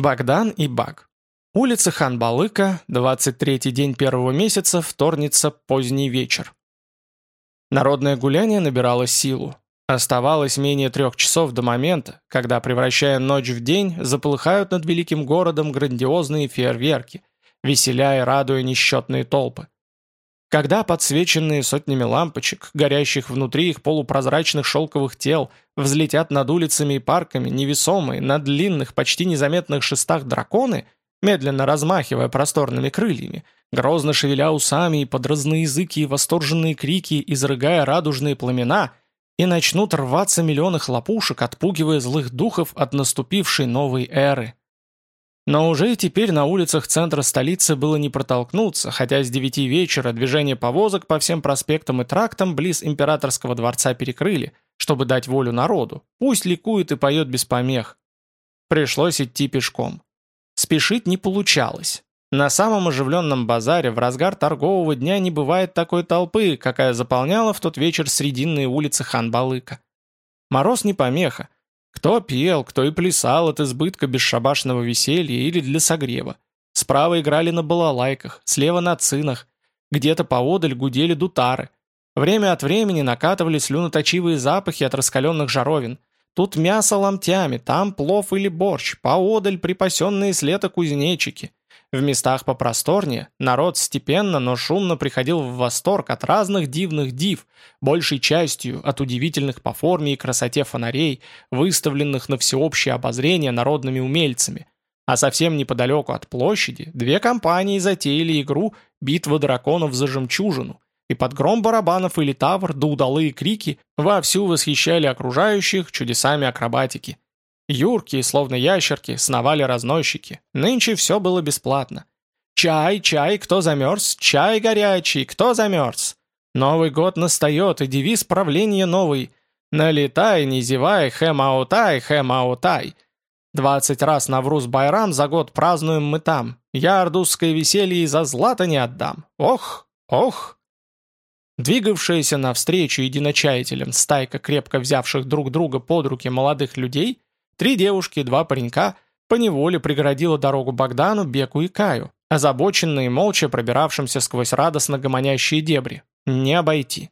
Богдан и Баг. Улица Хан-Балыка, 23-й день первого месяца, вторница, поздний вечер. Народное гуляние набирало силу. Оставалось менее трех часов до момента, когда, превращая ночь в день, заполыхают над великим городом грандиозные фейерверки, веселяя и радуя несчетные толпы. Когда подсвеченные сотнями лампочек, горящих внутри их полупрозрачных шелковых тел, взлетят над улицами и парками невесомые, на длинных, почти незаметных шестах драконы, медленно размахивая просторными крыльями, грозно шевеля усами и под разноязыкие восторженные крики, изрыгая радужные пламена, и начнут рваться миллионы хлопушек, отпугивая злых духов от наступившей новой эры. Но уже теперь на улицах центра столицы было не протолкнуться, хотя с девяти вечера движение повозок по всем проспектам и трактам близ императорского дворца перекрыли, чтобы дать волю народу. Пусть ликует и поет без помех. Пришлось идти пешком. Спешить не получалось. На самом оживленном базаре в разгар торгового дня не бывает такой толпы, какая заполняла в тот вечер срединные улицы Хан-Балыка. Мороз не помеха, кто пел, кто и плясал от избытка бесшабашного веселья или для согрева. Справа играли на балалайках, слева на цинах, где-то поодаль гудели дутары. Время от времени накатывали слюноточивые запахи от раскаленных жаровин. Тут мясо ломтями, там плов или борщ, поодаль припасенные с лета кузнечики. В местах попросторнее народ степенно, но шумно приходил в восторг от разных дивных див, большей частью от удивительных по форме и красоте фонарей, выставленных на всеобщее обозрение народными умельцами. А совсем неподалеку от площади две компании затеяли игру «Битва драконов за жемчужину», и под гром барабанов или тавр да удалые крики вовсю восхищали окружающих чудесами акробатики. Юрки, словно ящерки, сновали разносчики. Нынче все было бесплатно. «Чай, чай, кто замерз? Чай горячий, кто замерз?» Новый год настает, и девиз правления новый. «Налетай, не зевай, хэм-аутай, хэм-аутай». Двадцать раз Навруз Байрам за год празднуем мы там. Я ордузское веселье и за злато не отдам. Ох, ох. Двигавшаяся навстречу единочаятелям стайка крепко взявших друг друга под руки молодых людей Три девушки и два паренька поневоле преградила дорогу Богдану, Беку и Каю, озабоченные молча пробиравшимся сквозь радостно гомонящие дебри. Не обойти.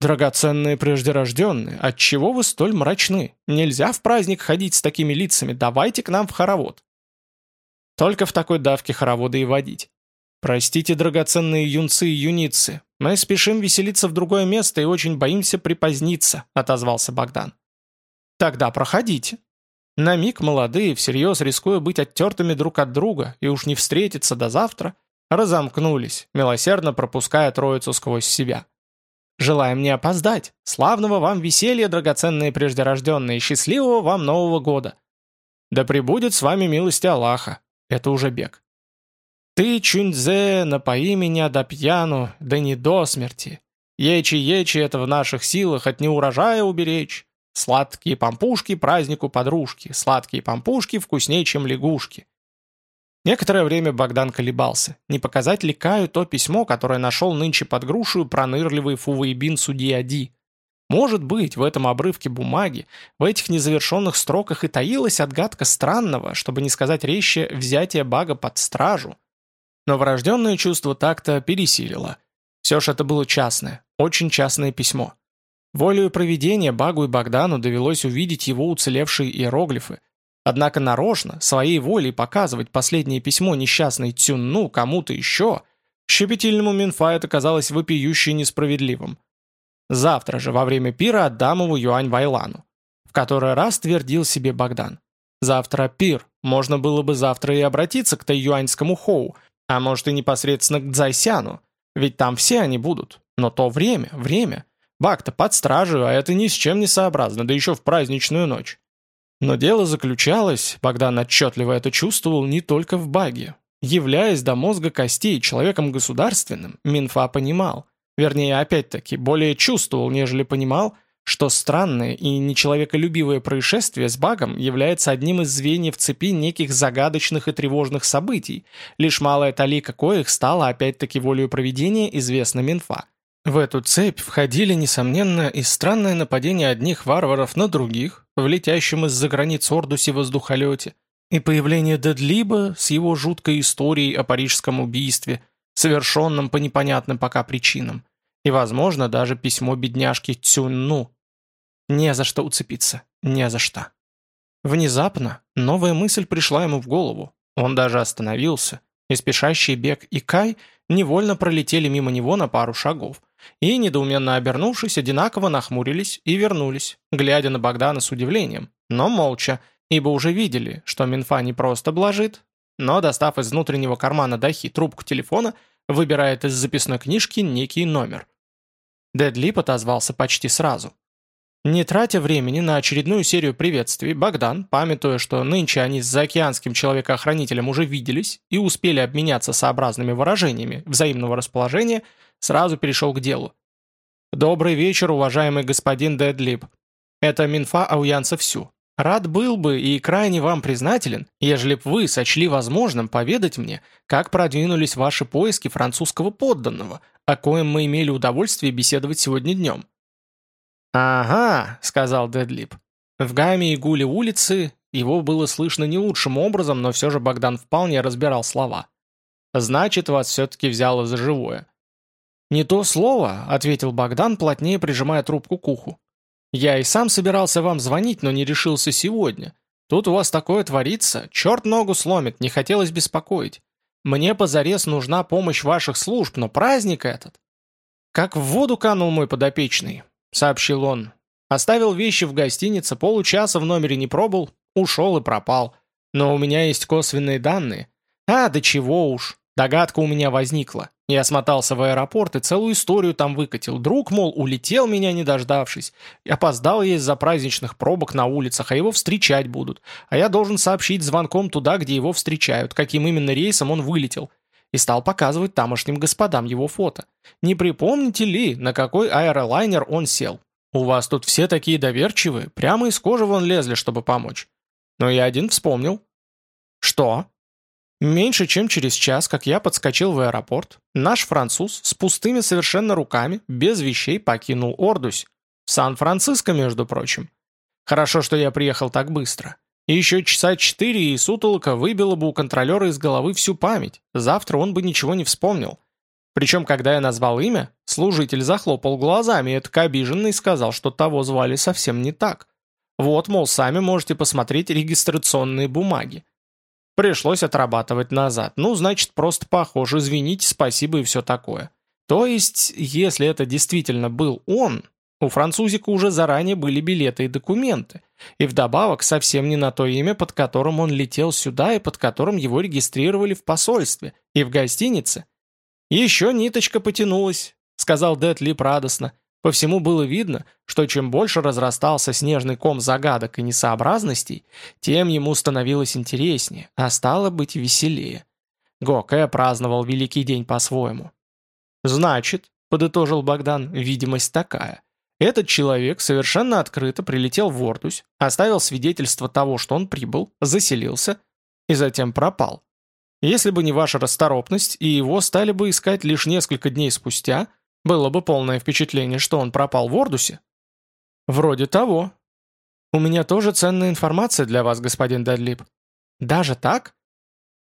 «Драгоценные преждерожденные, отчего вы столь мрачны? Нельзя в праздник ходить с такими лицами, давайте к нам в хоровод». Только в такой давке хороводы и водить. «Простите, драгоценные юнцы и юницы, мы спешим веселиться в другое место и очень боимся припоздниться», — отозвался Богдан. «Тогда проходите», на миг молодые, всерьез рискуя быть оттертыми друг от друга и уж не встретиться до завтра, разомкнулись, милосердно пропуская троицу сквозь себя. «Желаем не опоздать! Славного вам веселья, драгоценные преждерожденные, счастливого вам Нового года!» «Да пребудет с вами милость Аллаха!» Это уже бег. «Ты, Чуньцзе, напои меня до пьяну, да не до смерти. Ечи-ечи это в наших силах от неурожая уберечь. Сладкие пампушки празднику подружки, сладкие пампушки вкуснее, чем лягушки. Некоторое время Богдан колебался, не показать ли Каю то письмо, которое нашел нынче под грушую пронырливый Фувейбин судья Ди. Может быть, в этом обрывке бумаги, в этих незавершенных строках и таилась отгадка странного, чтобы не сказать резче, взятия Бага под стражу. Но врожденное чувство так-то пересилило. Все же это было частное, очень частное письмо. Волею проведения Багу и Богдану довелось увидеть его уцелевшие иероглифы. Однако нарочно, своей волей показывать последнее письмо несчастной Цюнну кому-то еще, щепетильному Минфа это казалось вопиюще несправедливым. Завтра же, во время пира, отдам его Юань Вайлану. В который раз твердил себе Богдан. Завтра пир, можно было бы завтра и обратиться к Тайюаньскому Хоу, а может и непосредственно к Цзайсяну, ведь там все они будут. Но то время, время. Бак-то под стражу, а это ни с чем не сообразно, да еще в праздничную ночь. Но дело заключалось, Богдан отчетливо это чувствовал, не только в баге. Являясь до мозга костей человеком государственным, Минфа понимал, вернее, опять-таки, более чувствовал, нежели понимал, что странное и нечеловеколюбивое происшествие с багом является одним из звеньев цепи неких загадочных и тревожных событий, лишь малая талика коих стала опять-таки волею проведения известна Минфа. В эту цепь входили, несомненно, и странное нападение одних варваров на других, в летящем из-за границ Ордусе воздухолете, и появление Дедлиба с его жуткой историей о парижском убийстве, совершенном по непонятным пока причинам, и, возможно, даже письмо бедняжки Цюнну. Не за что уцепиться, не за что. Внезапно новая мысль пришла ему в голову. Он даже остановился, и спешащий бег и Кай невольно пролетели мимо него на пару шагов, и, недоуменно обернувшись, одинаково нахмурились и вернулись, глядя на Богдана с удивлением, но молча, ибо уже видели, что Минфа не просто блажит, но, достав из внутреннего кармана Дахи трубку телефона, выбирает из записной книжки некий номер. Дедлип отозвался почти сразу. Не тратя времени на очередную серию приветствий, Богдан, памятуя, что нынче они с заокеанским человекоохранителем уже виделись и успели обменяться сообразными выражениями взаимного расположения, сразу перешел к делу. «Добрый вечер, уважаемый господин Дедлип. Это Минфа Ауянца Всю. Рад был бы и крайне вам признателен, ежели б вы сочли возможным поведать мне, как продвинулись ваши поиски французского подданного, о коем мы имели удовольствие беседовать сегодня днем. «Ага», — сказал Дедлип. В гамме и гуле улицы его было слышно не лучшим образом, но все же Богдан вполне разбирал слова. «Значит, вас все-таки взяло за живое». «Не то слово», — ответил Богдан, плотнее прижимая трубку к уху. «Я и сам собирался вам звонить, но не решился сегодня. Тут у вас такое творится, черт ногу сломит, не хотелось беспокоить. Мне позарез нужна помощь ваших служб, но праздник этот...» Как в воду канул мой подопечный. — сообщил он. «Оставил вещи в гостинице, получаса в номере не пробыл, ушел и пропал. Но у меня есть косвенные данные. А, да чего уж. Догадка у меня возникла. Я смотался в аэропорт и целую историю там выкатил. Друг, мол, улетел меня не дождавшись. Опоздал я из-за праздничных пробок на улицах, а его встречать будут. А я должен сообщить звонком туда, где его встречают, каким именно рейсом он вылетел. И стал показывать тамошним господам его фото. Не припомните ли, на какой аэролайнер он сел? У вас тут все такие доверчивые, прямо из кожи вон лезли, чтобы помочь. Но я один вспомнил. Что? Меньше чем через час, как я подскочил в аэропорт, наш француз с пустыми совершенно руками, без вещей покинул Ордусь. В Сан-Франциско, между прочим. Хорошо, что я приехал так быстро. Еще часа четыре и сутолока выбило бы у контролера из головы всю память. Завтра он бы ничего не вспомнил. Причем, когда я назвал имя, служитель захлопал глазами и так обиженный сказал, что того звали совсем не так. Вот, мол, сами можете посмотреть регистрационные бумаги. Пришлось отрабатывать назад. Ну, значит, просто похоже, извините, спасибо и все такое. То есть, если это действительно был он, у французика уже заранее были билеты и документы. И вдобавок совсем не на то имя, под которым он летел сюда и под которым его регистрировали в посольстве и в гостинице. «Еще ниточка потянулась», — сказал Дэтлип радостно. По всему было видно, что чем больше разрастался снежный ком загадок и несообразностей, тем ему становилось интереснее, а стало быть веселее. Гокэ праздновал Великий день по-своему. «Значит», — подытожил Богдан, — «видимость такая. Этот человек совершенно открыто прилетел в Вордусь, оставил свидетельство того, что он прибыл, заселился и затем пропал. Если бы не ваша расторопность, и его стали бы искать лишь несколько дней спустя, было бы полное впечатление, что он пропал в Ордусе. Вроде того. У меня тоже ценная информация для вас, господин Дадлип. Даже так?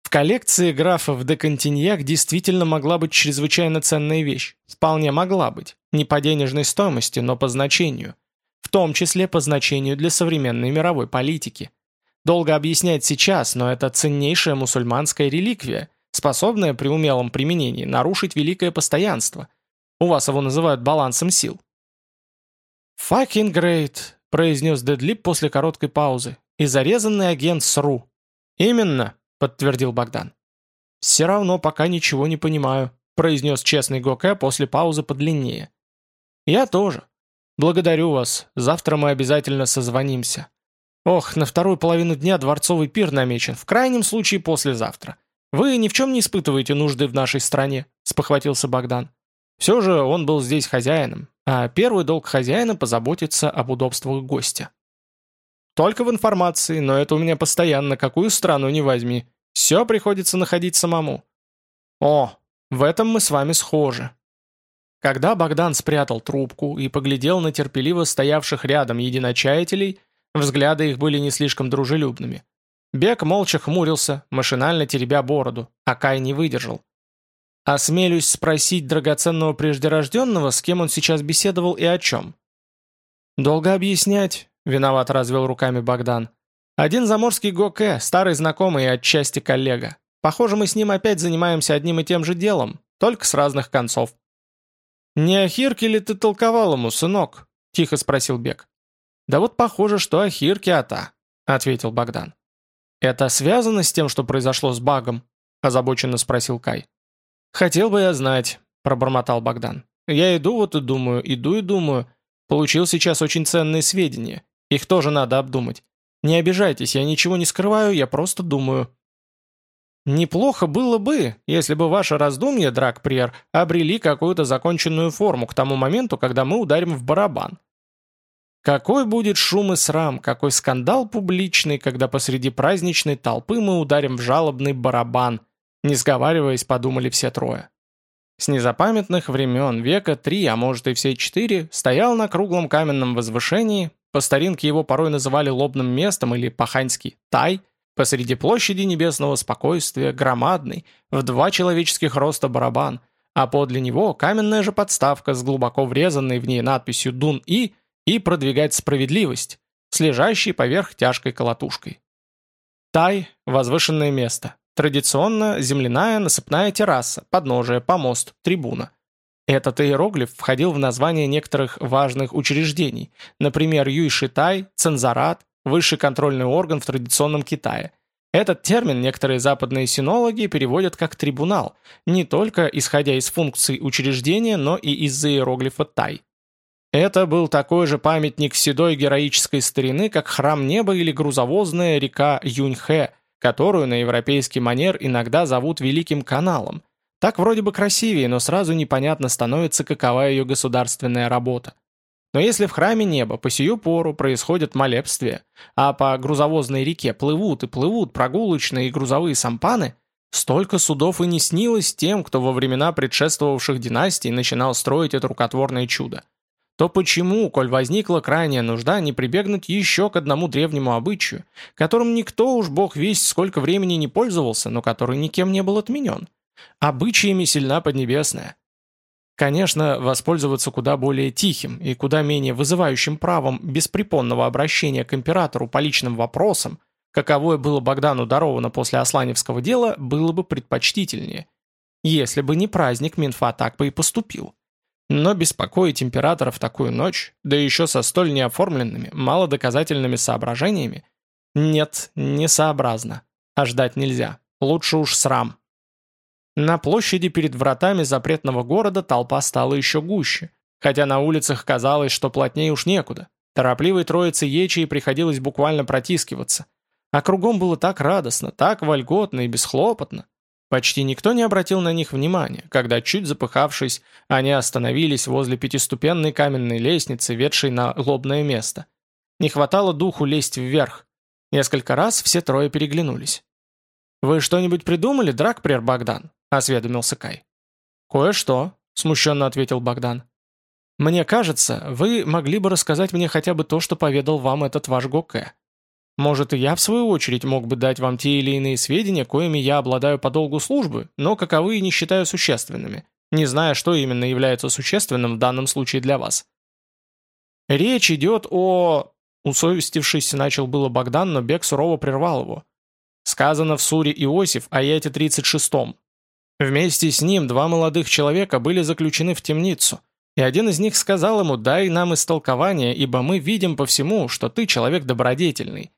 В коллекции графов де Континьяк действительно могла быть чрезвычайно ценная вещь. Вполне могла быть. Не по денежной стоимости, но по значению. В том числе по значению для современной мировой политики. Долго объяснять сейчас, но это ценнейшая мусульманская реликвия, способная при умелом применении нарушить великое постоянство. У вас его называют балансом сил. «Fucking great», — произнес Дедлип после короткой паузы, «и зарезанный агент СРУ». «Именно», — подтвердил Богдан. «Все равно пока ничего не понимаю», — произнес честный Гоке после паузы подлиннее. «Я тоже. Благодарю вас. Завтра мы обязательно созвонимся. Ох, на вторую половину дня дворцовый пир намечен, в крайнем случае послезавтра. Вы ни в чем не испытываете нужды в нашей стране, спохватился Богдан. Все же он был здесь хозяином, а первый долг хозяина позаботиться об удобствах гостя. Только в информации, но это у меня постоянно, какую страну не возьми. Все приходится находить самому. О, в этом мы с вами схожи. Когда Богдан спрятал трубку и поглядел на терпеливо стоявших рядом единочаятелей, Взгляды их были не слишком дружелюбными. Бек молча хмурился, машинально теребя бороду, а Кай не выдержал. «Осмелюсь спросить драгоценного преждерожденного, с кем он сейчас беседовал и о чем?» «Долго объяснять», — виноват развел руками Богдан. «Один заморский Гоке, старый знакомый и отчасти коллега. Похоже, мы с ним опять занимаемся одним и тем же делом, только с разных концов». «Не о Хирке ли ты толковал ему, сынок?» — тихо спросил Бек. «Да вот похоже, что о Хирке ата», — ответил Богдан. «Это связано с тем, что произошло с багом?» – озабоченно спросил Кай. «Хотел бы я знать», – пробормотал Богдан. «Я иду вот и думаю, иду и думаю. Получил сейчас очень ценные сведения. Их тоже надо обдумать. Не обижайтесь, я ничего не скрываю, я просто думаю». «Неплохо было бы, если бы ваши раздумья, Дракприер, обрели какую-то законченную форму к тому моменту, когда мы ударим в барабан. Какой будет шум и срам, какой скандал публичный, когда посреди праздничной толпы мы ударим в жалобный барабан, не сговариваясь, подумали все трое. С незапамятных времен века три, а может и все четыре, стоял на круглом каменном возвышении, по старинке его порой называли лобным местом или паханьский тай, посреди площади небесного спокойствия, громадный, в два человеческих роста барабан, а подле него каменная же подставка с глубоко врезанной в ней надписью «Дун-И», и продвигать справедливость, с поверх тяжкой колотушкой. Тай – возвышенное место. Традиционно земляная насыпная терраса, подножие, помост, трибуна. Этот иероглиф входил в название некоторых важных учреждений, например, Юйшитай, Цензорат, высший контрольный орган в традиционном Китае. Этот термин некоторые западные синологи переводят как «трибунал», не только исходя из функций учреждения, но и из-за иероглифа «тай». Это был такой же памятник седой героической старины, как храм неба или грузовозная река Юньхэ, которую на европейский манер иногда зовут Великим каналом. Так вроде бы красивее, но сразу непонятно становится, какова ее государственная работа. Но если в храме неба по сию пору происходит молебствие, а по грузовозной реке плывут и плывут прогулочные и грузовые сампаны, столько судов и не снилось тем, кто во времена предшествовавших династий начинал строить это рукотворное чудо то почему, коль возникла крайняя нужда, не прибегнуть еще к одному древнему обычаю, которым никто уж бог весть сколько времени не пользовался, но который никем не был отменен? Обычаями сильна Поднебесная. Конечно, воспользоваться куда более тихим и куда менее вызывающим правом беспрепонного обращения к императору по личным вопросам, каковое было Богдану даровано после Асланевского дела, было бы предпочтительнее. Если бы не праздник, Минфа так бы и поступил. Но беспокоить императора в такую ночь, да еще со столь неоформленными, малодоказательными соображениями, нет, несообразно. А ждать нельзя. Лучше уж срам. На площади перед вратами запретного города толпа стала еще гуще, хотя на улицах казалось, что плотнее уж некуда. Торопливой троице Ечи приходилось буквально протискиваться. А кругом было так радостно, так вольготно и бесхлопотно. Почти никто не обратил на них внимания, когда, чуть запыхавшись, они остановились возле пятиступенной каменной лестницы, ведшей на лобное место. Не хватало духу лезть вверх. Несколько раз все трое переглянулись. «Вы что-нибудь придумали, Дракпрер Богдан?» — осведомился Кай. «Кое-что», — смущенно ответил Богдан. «Мне кажется, вы могли бы рассказать мне хотя бы то, что поведал вам этот ваш Гоке. Может, и я, в свою очередь, мог бы дать вам те или иные сведения, коими я обладаю по долгу службы, но каковые не считаю существенными, не зная, что именно является существенным в данном случае для вас. Речь идет о... Усовестившись, начал было Богдан, но Бег сурово прервал его. Сказано в суре Иосиф, аяте 36-м. Вместе с ним два молодых человека были заключены в темницу, и один из них сказал ему, дай нам истолкование, ибо мы видим по всему, что ты человек добродетельный.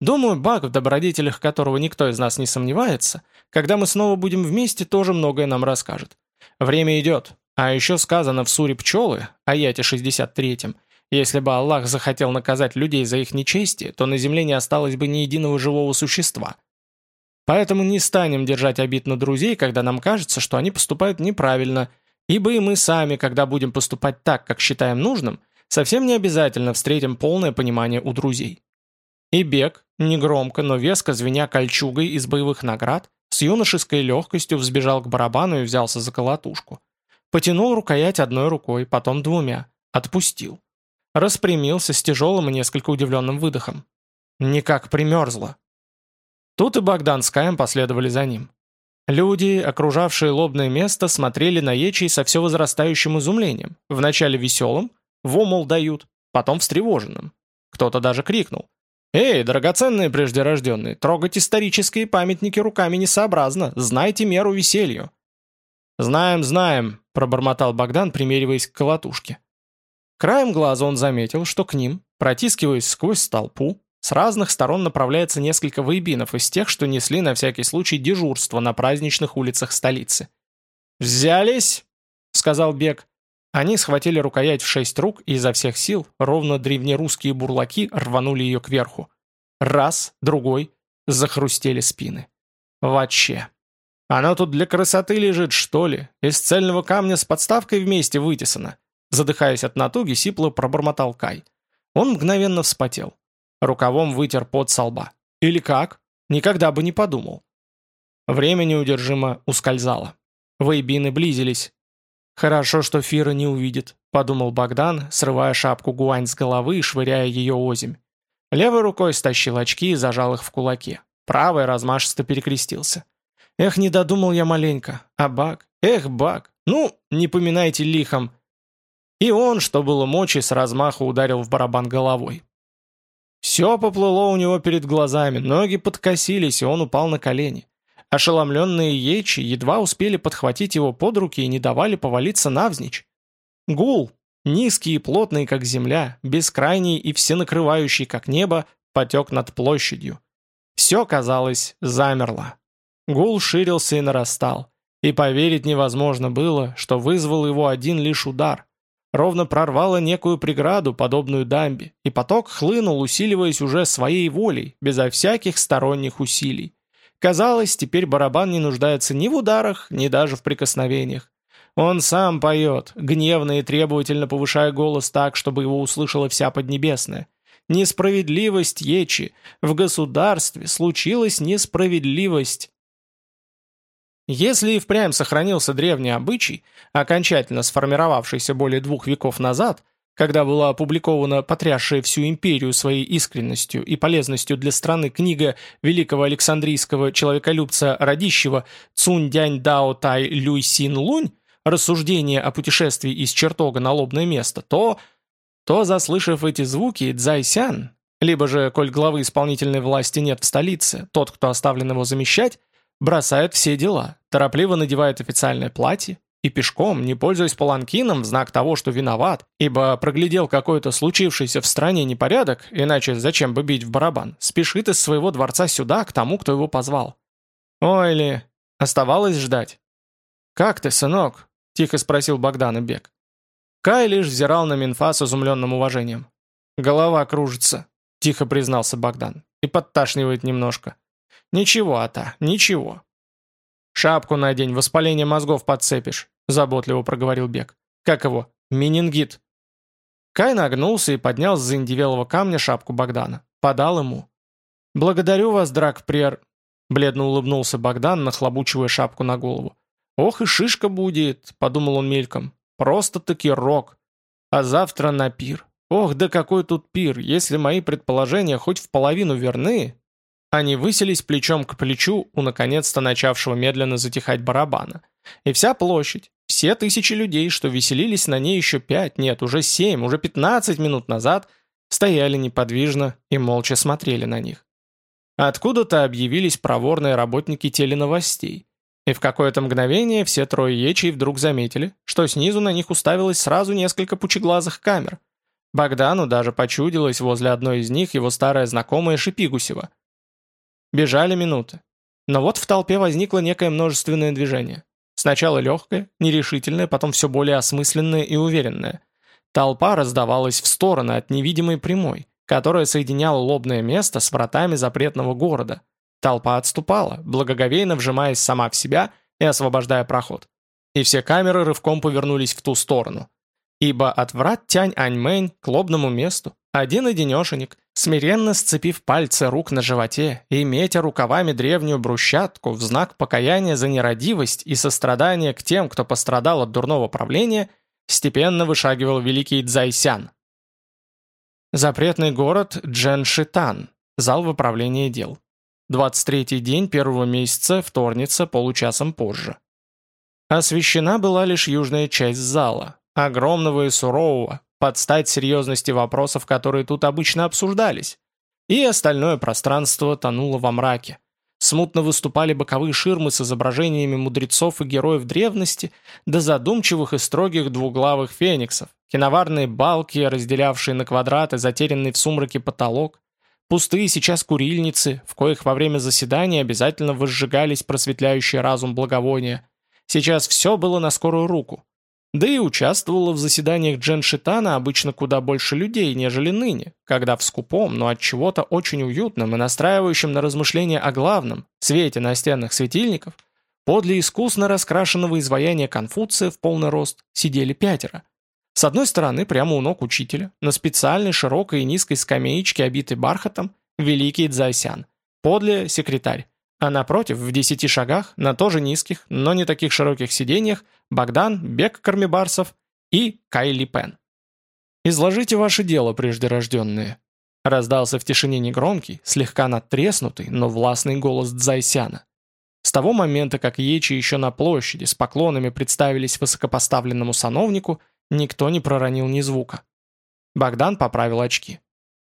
Думаю, Бак, в добродетелях которого никто из нас не сомневается, когда мы снова будем вместе, тоже многое нам расскажет. Время идет. А еще сказано в суре пчелы, аяте 63-м, если бы Аллах захотел наказать людей за их нечестие, то на земле не осталось бы ни единого живого существа. Поэтому не станем держать обид на друзей, когда нам кажется, что они поступают неправильно, ибо и мы сами, когда будем поступать так, как считаем нужным, совсем не обязательно встретим полное понимание у друзей. И бег, негромко, но веско звеня кольчугой из боевых наград, с юношеской легкостью взбежал к барабану и взялся за колотушку. Потянул рукоять одной рукой, потом двумя. Отпустил. Распрямился с тяжелым и несколько удивленным выдохом. Никак примерзло. Тут и Богдан с Каем последовали за ним. Люди, окружавшие лобное место, смотрели на Ечей со все возрастающим изумлением. Вначале веселым, в дают, потом встревоженным. Кто-то даже крикнул. «Эй, драгоценные преждерожденные, трогать исторические памятники руками несообразно, знайте меру веселью». «Знаем, знаем», — пробормотал Богдан, примериваясь к колотушке. Краем глаза он заметил, что к ним, протискиваясь сквозь толпу, с разных сторон направляется несколько воебинов из тех, что несли на всякий случай дежурство на праздничных улицах столицы. «Взялись!» — сказал Бег. Они схватили рукоять в шесть рук и изо всех сил, ровно древнерусские бурлаки, рванули ее кверху. Раз, другой, захрустели спины. Вообще. Оно тут для красоты лежит, что ли? Из цельного камня с подставкой вместе вытесано. Задыхаясь от натуги, сипло пробормотал Кай. Он мгновенно вспотел. Рукавом вытер пот со лба. Или как? Никогда бы не подумал. Время неудержимо ускользало. Вейбины близились. «Хорошо, что Фира не увидит», — подумал Богдан, срывая шапку гуань с головы и швыряя ее озимь. Левой рукой стащил очки и зажал их в кулаке. Правой размашисто перекрестился. «Эх, не додумал я маленько. А Баг? Эх, Баг! Ну, не поминайте лихом!» И он, что было мочи, с размаху ударил в барабан головой. Все поплыло у него перед глазами, ноги подкосились, и он упал на колени. Ошеломленные ечи едва успели подхватить его под руки и не давали повалиться навзничь. Гул, низкий и плотный, как земля, бескрайний и всенакрывающий, как небо, потек над площадью. Все, казалось, замерло. Гул ширился и нарастал, и поверить невозможно было, что вызвал его один лишь удар. Ровно прорвало некую преграду, подобную дамбе, и поток хлынул, усиливаясь уже своей волей, безо всяких сторонних усилий. Казалось, теперь барабан не нуждается ни в ударах, ни даже в прикосновениях. Он сам поет, гневно и требовательно повышая голос так, чтобы его услышала вся Поднебесная. Несправедливость Ечи. В государстве случилась несправедливость. Если и впрямь сохранился древний обычай, окончательно сформировавшийся более двух веков назад – когда была опубликована потрясшая всю империю своей искренностью и полезностью для страны книга великого александрийского человеколюбца Радищева Цунь Дянь Дао Тай Люй Син Лунь «Рассуждение о путешествии из чертога на лобное место», то, то заслышав эти звуки, Цзайсян, либо же, коль главы исполнительной власти нет в столице, тот, кто оставлен его замещать, бросает все дела, торопливо надевает официальное платье, и пешком, не пользуясь паланкином в знак того, что виноват, ибо проглядел какой-то случившийся в стране непорядок, иначе зачем бы бить в барабан, спешит из своего дворца сюда, к тому, кто его позвал. «Ой ли, оставалось ждать». «Как ты, сынок?» – тихо спросил Богдан и Бег. Кай лишь взирал на Минфа с изумленным уважением. «Голова кружится», – тихо признался Богдан, – «и подташнивает немножко». «Ничего, Ата, ничего. «Шапку надень, воспаление мозгов подцепишь», — заботливо проговорил Бек. «Как его? Менингит». Кай нагнулся и поднял с заиндивелого камня шапку Богдана. Подал ему. «Благодарю вас, драк прер...» Бледно улыбнулся Богдан, нахлобучивая шапку на голову. «Ох и шишка будет», — подумал он мельком. «Просто-таки рок. А завтра на пир. Ох, да какой тут пир, если мои предположения хоть в половину верны, они высились плечом к плечу у наконец-то начавшего медленно затихать барабана. И вся площадь, все тысячи людей, что веселились на ней еще пять, нет, уже семь, уже пятнадцать минут назад, стояли неподвижно и молча смотрели на них. Откуда-то объявились проворные работники теленовостей. И в какое-то мгновение все трое ячей вдруг заметили, что снизу на них уставилось сразу несколько пучеглазых камер. Богдану даже почудилось возле одной из них его старая знакомая Шипигусева – Бежали минуты. Но вот в толпе возникло некое множественное движение. Сначала легкое, нерешительное, потом все более осмысленное и уверенное. Толпа раздавалась в стороны от невидимой прямой, которая соединяла лобное место с вратами запретного города. Толпа отступала, благоговейно вжимаясь сама в себя и освобождая проход. И все камеры рывком повернулись в ту сторону. Ибо от врат Тянь-Аньмэнь к лобному месту один-одинешенек, смиренно сцепив пальцы рук на животе и метя рукавами древнюю брусчатку в знак покаяния за нерадивость и сострадания к тем, кто пострадал от дурного правления, степенно вышагивал великий Цзайсян. Запретный город Дженшитан, зал выправления дел. 23-й день первого месяца, вторница, получасом позже. Освещена была лишь южная часть зала, огромного и сурового, под стать серьезности вопросов, которые тут обычно обсуждались. И остальное пространство тонуло во мраке. Смутно выступали боковые ширмы с изображениями мудрецов и героев древности, до задумчивых и строгих двуглавых фениксов, киноварные балки, разделявшие на квадраты затерянный в сумраке потолок, пустые сейчас курильницы, в коих во время заседания обязательно возжигались просветляющие разум благовония. Сейчас все было на скорую руку. Да и участвовало в заседаниях Джен Шитана обычно куда больше людей, нежели ныне, когда в скупом, но от чего-то очень уютном и настраивающем на размышления о главном, свете настенных светильников, подле искусно раскрашенного изваяния Конфуция в полный рост сидели пятеро. С одной стороны, прямо у ног учителя, на специальной широкой и низкой скамеечке, обитой бархатом, великий Дзайсян, подле секретарь, а напротив, в десяти шагах, на тоже низких, но не таких широких сиденьях, Богдан, Бек Кармибарсов и Кайли Пен. «Изложите ваше дело, преждерожденные», — раздался в тишине негромкий, слегка надтреснутый, но властный голос Дзайсяна. С того момента, как Ечи еще на площади с поклонами представились высокопоставленному сановнику, никто не проронил ни звука. Богдан поправил очки.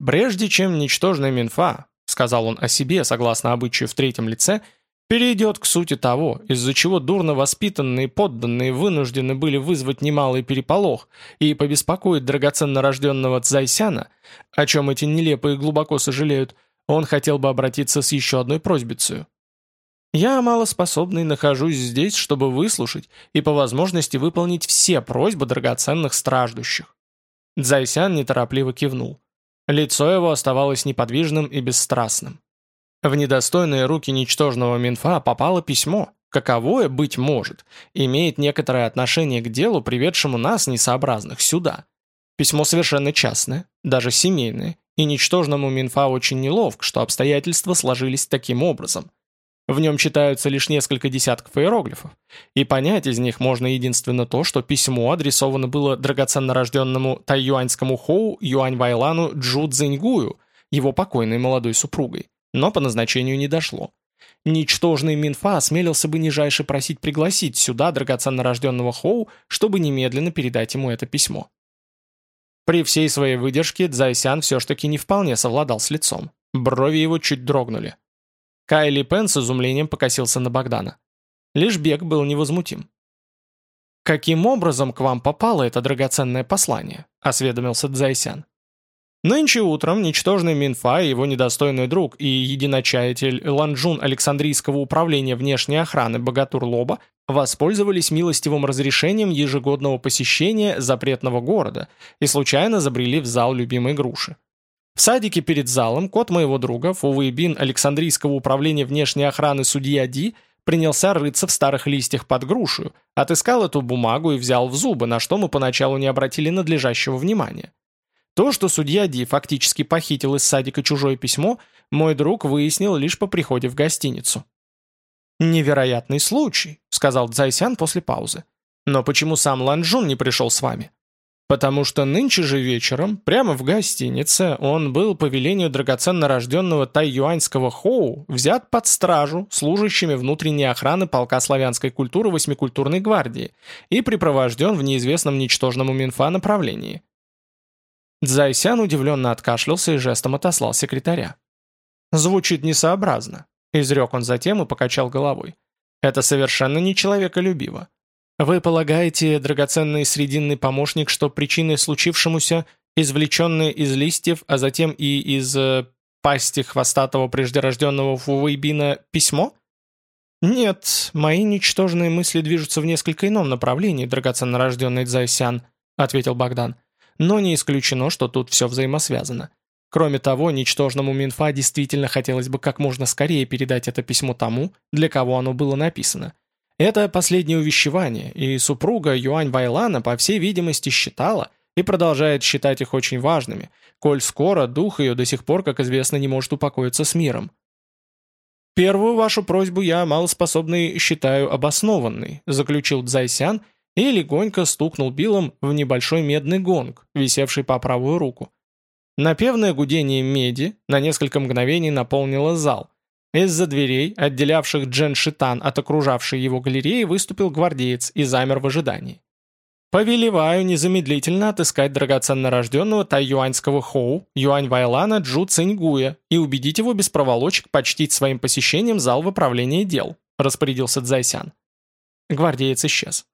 Прежде чем ничтожная Минфа, сказал он о себе, согласно обычаю в третьем лице, перейдет к сути того, из-за чего дурно воспитанные подданные вынуждены были вызвать немалый переполох и побеспокоить драгоценно рожденного Цзайсяна, о чем эти нелепые глубоко сожалеют, он хотел бы обратиться с еще одной просьбицей. Я, малоспособный, нахожусь здесь, чтобы выслушать и по возможности выполнить все просьбы драгоценных страждущих. Дзайсян неторопливо кивнул. Лицо его оставалось неподвижным и бесстрастным. В недостойные руки ничтожного Минфа попало письмо, каковое, быть может, имеет некоторое отношение к делу, приведшему нас, несообразных, сюда. Письмо совершенно частное, даже семейное, и ничтожному Минфа очень неловко, что обстоятельства сложились таким образом. В нем читаются лишь несколько десятков иероглифов, и понять из них можно единственно то, что письмо адресовано было драгоценно рожденному тайюаньскому Хоу Юань Вайлану Джу Цзиньгую, его покойной молодой супругой, но по назначению не дошло. Ничтожный Минфа осмелился бы нижайше просить пригласить сюда драгоценно рожденного Хоу, чтобы немедленно передать ему это письмо. При всей своей выдержке Цзайсян все-таки не вполне совладал с лицом. Брови его чуть дрогнули. Кайли Пен с изумлением покосился на Богдана. Лишь Бег был невозмутим. «Каким образом к вам попало это драгоценное послание?» – осведомился Дзайсян. Нынче утром ничтожный Минфа и его недостойный друг и единочаятель Ланджун Александрийского управления внешней охраны Богатур Лоба воспользовались милостивым разрешением ежегодного посещения запретного города и случайно забрели в зал любимой груши. В садике перед залом кот моего друга, Фувейбин Александрийского управления внешней охраны судья Ди, принялся рыться в старых листьях под грушу, отыскал эту бумагу и взял в зубы, на что мы поначалу не обратили надлежащего внимания. То, что судья Ди фактически похитил из садика чужое письмо, мой друг выяснил лишь по приходе в гостиницу. «Невероятный случай», — сказал Цзайсян после паузы. «Но почему сам Ланжун не пришел с вами?» Потому что нынче же вечером, прямо в гостинице, он был по велению драгоценно рожденного тайюаньского Хоу взят под стражу служащими внутренней охраны полка славянской культуры Восьмикультурной гвардии и припровожден в неизвестном ничтожному Минфа направлении. Дзайсян удивленно откашлялся и жестом отослал секретаря. «Звучит несообразно», — изрек он затем и покачал головой. «Это совершенно нечеловеколюбиво. Вы полагаете, драгоценный срединный помощник, что причиной случившемуся, извлеченные из листьев, а затем и из э, пасти хвостатого преждерожденного Фувейбина письмо? Нет, мои ничтожные мысли движутся в несколько ином направлении, драгоценно рожденный Дзайсян, ответил Богдан. Но не исключено, что тут все взаимосвязано. Кроме того, ничтожному Минфа действительно хотелось бы как можно скорее передать это письмо тому, для кого оно было написано – это последнее увещевание, и супруга Юань Вайлана, по всей видимости, считала и продолжает считать их очень важными, коль скоро дух ее до сих пор, как известно, не может упокоиться с миром. «Первую вашу просьбу я, малоспособный, считаю обоснованной», заключил Цзайсян и легонько стукнул билом в небольшой медный гонг, висевший по правую руку. Напевное гудение меди на несколько мгновений наполнило зал, Из-за дверей, отделявших Джен Шитан от окружавшей его галереи, выступил гвардеец и замер в ожидании. «Повелеваю незамедлительно отыскать драгоценно рожденного тайюаньского Хоу, Юань Вайлана Джу Циньгуя, и убедить его без проволочек почтить своим посещением зал выправления дел», распорядился Цзайсян. Гвардеец исчез.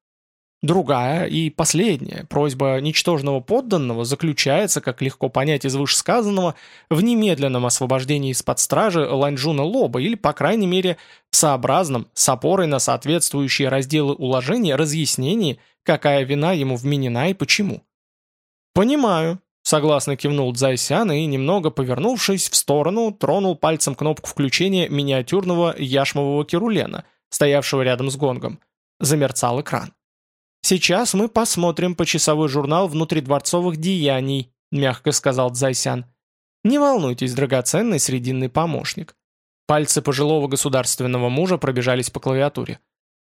Другая и последняя просьба ничтожного подданного заключается, как легко понять из вышесказанного, в немедленном освобождении из-под стражи Ланьжуна Лоба или, по крайней мере, в сообразном, с опорой на соответствующие разделы уложения, разъяснении, какая вина ему вменена и почему. «Понимаю», — согласно кивнул Дзайсян и, немного повернувшись в сторону, тронул пальцем кнопку включения миниатюрного яшмового керулена, стоявшего рядом с гонгом. Замерцал экран. «Сейчас мы посмотрим почасовой журнал внутридворцовых деяний», мягко сказал Дзайсян. «Не волнуйтесь, драгоценный срединный помощник». Пальцы пожилого государственного мужа пробежались по клавиатуре.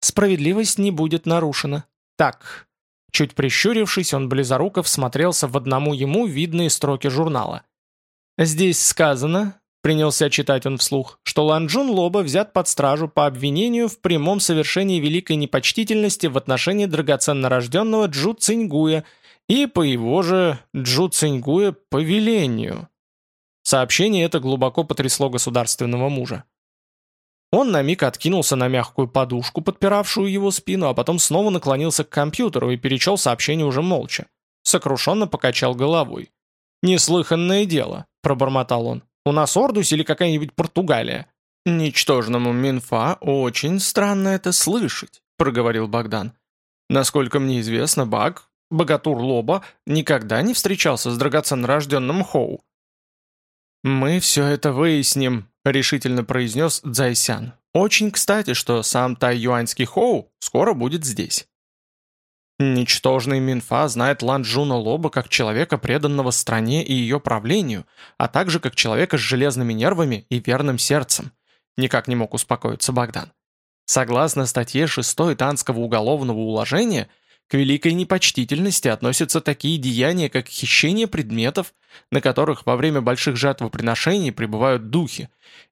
«Справедливость не будет нарушена. Так». Чуть прищурившись, он близоруко всмотрелся в одному ему видные строки журнала. «Здесь сказано, Принялся читать он вслух, что Ланджун Лоба взят под стражу по обвинению в прямом совершении великой непочтительности в отношении драгоценно рожденного Джу Циньгуя и по его же Джу Циньгуя повелению. Сообщение это глубоко потрясло государственного мужа. Он на миг откинулся на мягкую подушку, подпиравшую его спину, а потом снова наклонился к компьютеру и перечел сообщение уже молча. Сокрушенно покачал головой. «Неслыханное дело», — пробормотал он. У нас Ордус или какая-нибудь Португалия?» «Ничтожному Минфа очень странно это слышать», — проговорил Богдан. «Насколько мне известно, Баг, богатур Лоба, никогда не встречался с драгоценно рожденным Хоу». «Мы все это выясним», — решительно произнес Цзайсян. «Очень кстати, что сам тайюаньский Хоу скоро будет здесь». Ничтожный Минфа знает Ланджуна Лоба как человека, преданного стране и ее правлению, а также как человека с железными нервами и верным сердцем. Никак не мог успокоиться Богдан. Согласно статье 6 Танского уголовного уложения, к великой непочтительности относятся такие деяния, как хищение предметов, на которых во время больших жертвоприношений пребывают духи,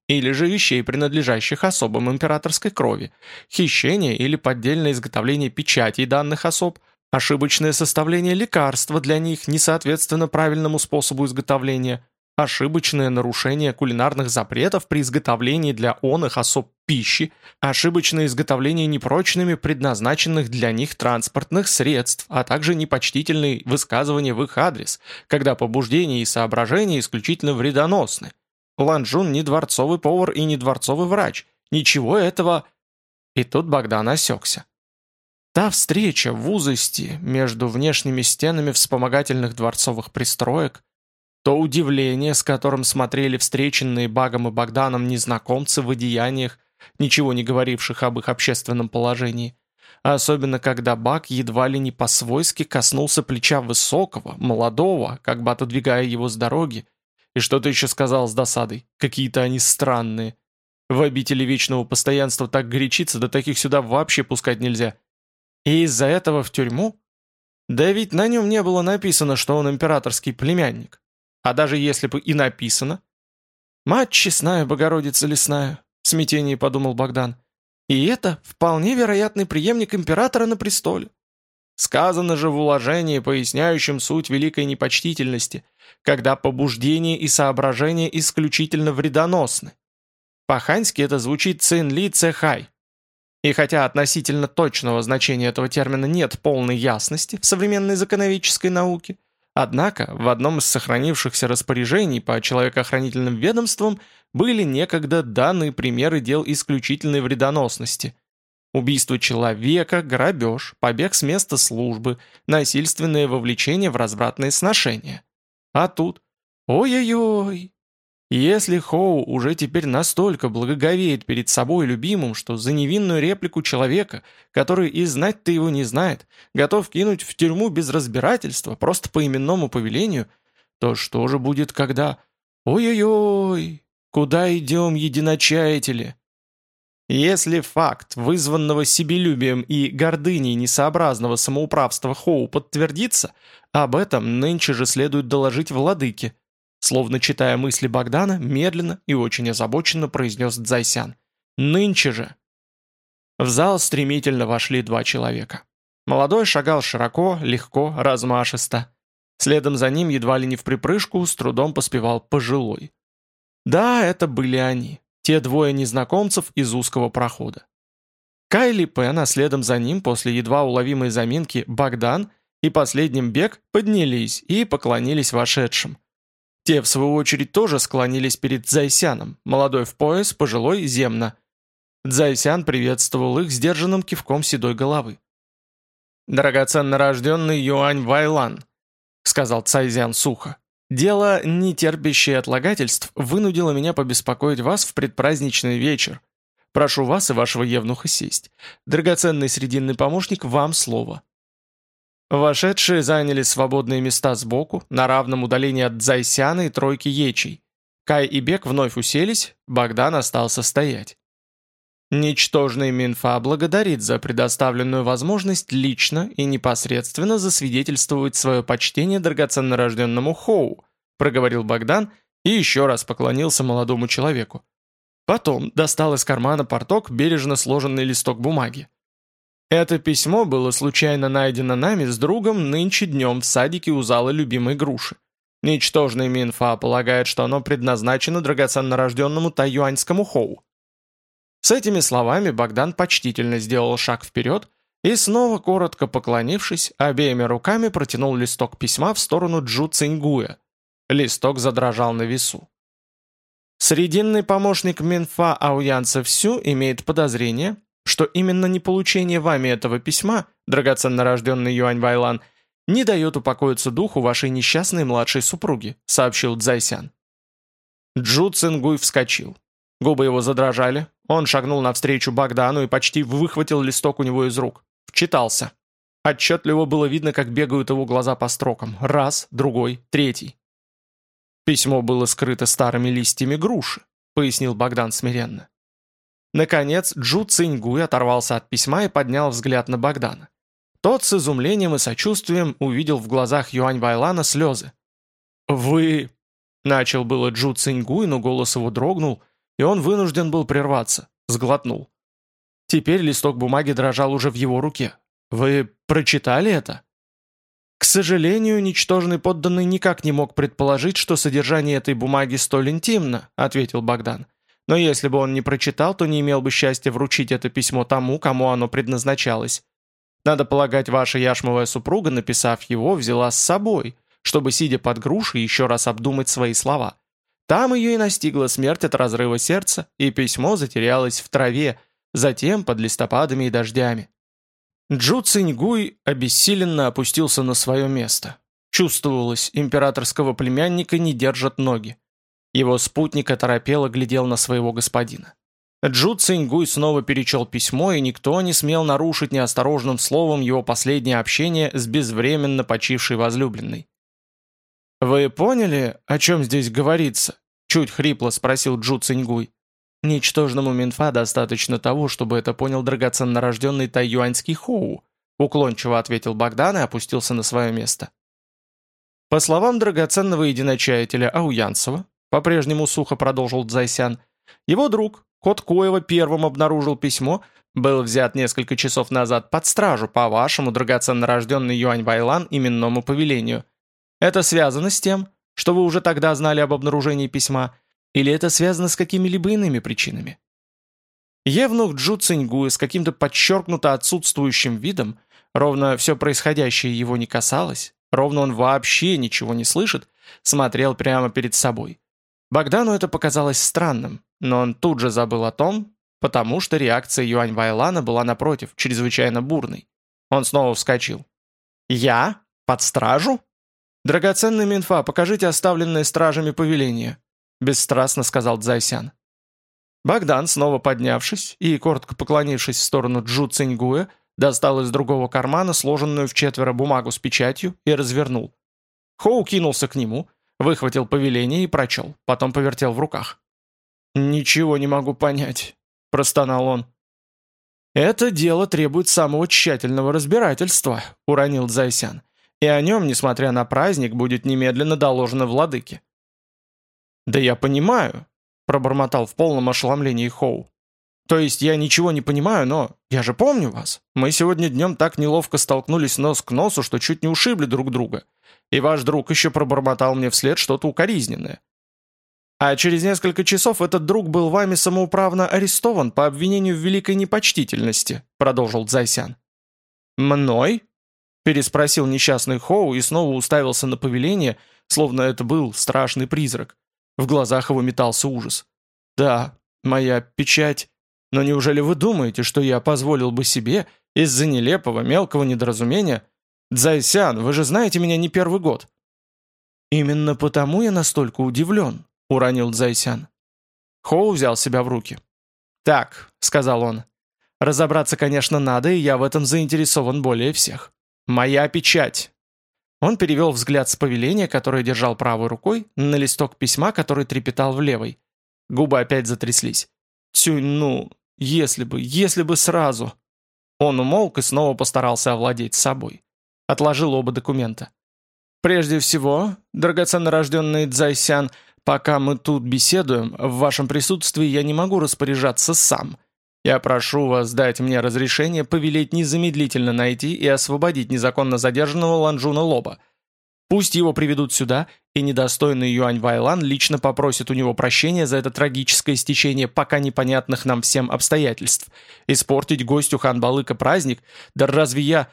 или же вещей, принадлежащих особам императорской крови, хищение или поддельное изготовление печатей данных особ, ошибочное составление лекарства для них несоответственно правильному способу изготовления, ошибочное нарушение кулинарных запретов при изготовлении для он их особ пищи, ошибочное изготовление непрочными предназначенных для них транспортных средств, а также непочтительные высказывания в их адрес, когда побуждения и соображения исключительно вредоносны. Ланжун не дворцовый повар и не дворцовый врач. Ничего этого... И тут Богдан осекся. Та встреча в узости между внешними стенами вспомогательных дворцовых пристроек, то удивление, с которым смотрели встреченные Багом и Богданом незнакомцы в одеяниях, ничего не говоривших об их общественном положении, особенно когда Баг едва ли не по-свойски коснулся плеча высокого, молодого, как бы отодвигая его с дороги, и что-то еще сказал с досадой. Какие-то они странные. В обители вечного постоянства так горячиться, да таких сюда вообще пускать нельзя. И из-за этого в тюрьму? Да ведь на нем не было написано, что он императорский племянник. А даже если бы и написано... «Мать честная, Богородица лесная», — в смятении подумал Богдан. «И это вполне вероятный преемник императора на престоле. Сказано же в уложении, поясняющем суть великой непочтительности, когда побуждения и соображения исключительно вредоносны. По-ханьски это звучит «цинли цехай». И хотя относительно точного значения этого термина нет полной ясности в современной законоведческой науке, однако в одном из сохранившихся распоряжений по человекоохранительным ведомствам были некогда данные примеры дел исключительной вредоносности. Убийство человека, грабеж, побег с места службы, насильственное вовлечение в развратные сношения. А тут... Ой-ой-ой! Если Хоу уже теперь настолько благоговеет перед собой любимым, что за невинную реплику человека, который и знать-то его не знает, готов кинуть в тюрьму без разбирательства, просто по именному повелению, то что же будет, когда... Ой-ой-ой! Куда идем, единочаятели? Если факт вызванного себелюбием и гордыней несообразного самоуправства Хоу подтвердится, об этом нынче же следует доложить владыке. Словно читая мысли Богдана, медленно и очень озабоченно произнес Дзайсян. «Нынче же!» В зал стремительно вошли два человека. Молодой шагал широко, легко, размашисто. Следом за ним, едва ли не в припрыжку, с трудом поспевал пожилой. Да, это были они, те двое незнакомцев из узкого прохода. Кайли Пен, а следом за ним, после едва уловимой заминки, Богдан и последним бег поднялись и поклонились вошедшим. Те, в свою очередь, тоже склонились перед Зайсяном, молодой в пояс, пожилой земно. Дзайсян приветствовал их сдержанным кивком седой головы. «Драгоценно рожденный Юань Вайлан», — сказал Цайзян сухо. «Дело, не терпящее отлагательств, вынудило меня побеспокоить вас в предпраздничный вечер. Прошу вас и вашего евнуха сесть. Драгоценный срединный помощник, вам слово». Вошедшие заняли свободные места сбоку, на равном удалении от Дзайсяна и тройки Ечей. Кай и Бек вновь уселись, Богдан остался стоять. Ничтожный Минфа благодарит за предоставленную возможность лично и непосредственно засвидетельствовать свое почтение драгоценно рожденному Хоу, проговорил Богдан и еще раз поклонился молодому человеку. Потом достал из кармана порток бережно сложенный листок бумаги. Это письмо было случайно найдено нами с другом нынче днем в садике у зала любимой груши. Ничтожный Минфа полагает, что оно предназначено драгоценно рожденному тайюаньскому Хоу. С этими словами Богдан почтительно сделал шаг вперед и снова, коротко поклонившись, обеими руками протянул листок письма в сторону Джу Циньгуя. Листок задрожал на весу. Срединный помощник Минфа Ауянца Всю имеет подозрение, что именно не получение вами этого письма, драгоценно рожденный Юань Вайлан, не дает упокоиться духу вашей несчастной младшей супруги», — сообщил Цзайсян. Джу Цингуй вскочил. Губы его задрожали, он шагнул навстречу Богдану и почти выхватил листок у него из рук. Вчитался. Отчетливо было видно, как бегают его глаза по строкам. Раз, другой, третий. Письмо было скрыто старыми листьями груши, пояснил Богдан смиренно. Наконец, Джу Циньгуй оторвался от письма и поднял взгляд на Богдана. Тот с изумлением и сочувствием увидел в глазах Юань Вайлана слезы. «Вы...» — начал было Джу Циньгуй, но голос его дрогнул, и он вынужден был прерваться, сглотнул. Теперь листок бумаги дрожал уже в его руке. «Вы прочитали это?» К сожалению, ничтожный подданный никак не мог предположить, что содержание этой бумаги столь интимно, ответил Богдан. Но если бы он не прочитал, то не имел бы счастья вручить это письмо тому, кому оно предназначалось. Надо полагать, ваша яшмовая супруга, написав его, взяла с собой, чтобы, сидя под грушей, еще раз обдумать свои слова. Там ее и настигла смерть от разрыва сердца, и письмо затерялось в траве, затем под листопадами и дождями. Джу Циньгуй обессиленно опустился на свое место. Чувствовалось, императорского племянника не держат ноги. Его спутник оторопело глядел на своего господина. Джу Циньгуй снова перечел письмо, и никто не смел нарушить неосторожным словом его последнее общение с безвременно почившей возлюбленной. «Вы поняли, о чем здесь говорится?» — чуть хрипло спросил Джу Циньгуй. «Ничтожному Минфа достаточно того, чтобы это понял драгоценно рожденный тайюаньский Хоу», — уклончиво ответил Богдан и опустился на свое место. По словам драгоценного единочаятеля Ауянцева, по-прежнему сухо продолжил Дзайсян, его друг, кот Коева первым обнаружил письмо, был взят несколько часов назад под стражу по вашему драгоценно рожденный Юань Вайлан именному повелению — это связано с тем, что вы уже тогда знали об обнаружении письма, или это связано с какими-либо иными причинами? Евнух Джу Циньгуя с каким-то подчеркнуто отсутствующим видом, ровно все происходящее его не касалось, ровно он вообще ничего не слышит, смотрел прямо перед собой. Богдану это показалось странным, но он тут же забыл о том, потому что реакция Юань Вайлана была напротив, чрезвычайно бурной. Он снова вскочил. «Я? Под стражу?» «Драгоценный Минфа, покажите оставленное стражами повеление», — бесстрастно сказал Дзайсян. Богдан, снова поднявшись и коротко поклонившись в сторону Джу Циньгуя, достал из другого кармана сложенную в четверо бумагу с печатью и развернул. Хоу кинулся к нему, выхватил повеление и прочел, потом повертел в руках. «Ничего не могу понять», — простонал он. «Это дело требует самого тщательного разбирательства», — уронил Дзайсян и о нем, несмотря на праздник, будет немедленно доложено владыке. «Да я понимаю», — пробормотал в полном ошеломлении Хоу. «То есть я ничего не понимаю, но я же помню вас. Мы сегодня днем так неловко столкнулись нос к носу, что чуть не ушибли друг друга. И ваш друг еще пробормотал мне вслед что-то укоризненное. А через несколько часов этот друг был вами самоуправно арестован по обвинению в великой непочтительности», — продолжил Цзайсян. «Мной?» — переспросил несчастный Хоу и снова уставился на повеление, словно это был страшный призрак. В глазах его метался ужас. «Да, моя печать. Но неужели вы думаете, что я позволил бы себе из-за нелепого мелкого недоразумения? Дзайсян, вы же знаете меня не первый год». «Именно потому я настолько удивлен», — уронил Дзайсян. Хоу взял себя в руки. «Так», — сказал он, — «разобраться, конечно, надо, и я в этом заинтересован более всех. Моя печать. Он перевел взгляд с повеления, которое держал правой рукой, на листок письма, который трепетал в левой. Губы опять затряслись. «Тюнь, ну, если бы, если бы сразу!» Он умолк и снова постарался овладеть собой. Отложил оба документа. «Прежде всего, драгоценно рожденный Цзайсян, пока мы тут беседуем, в вашем присутствии я не могу распоряжаться сам. Я прошу вас дать мне разрешение повелеть незамедлительно найти и освободить незаконно задержанного Ланжуна Лоба. Пусть его приведут сюда, и недостойный Юань Вайлан лично попросит у него прощения за это трагическое стечение пока непонятных нам всем обстоятельств. Испортить гостю хан Балыка праздник? Да разве я...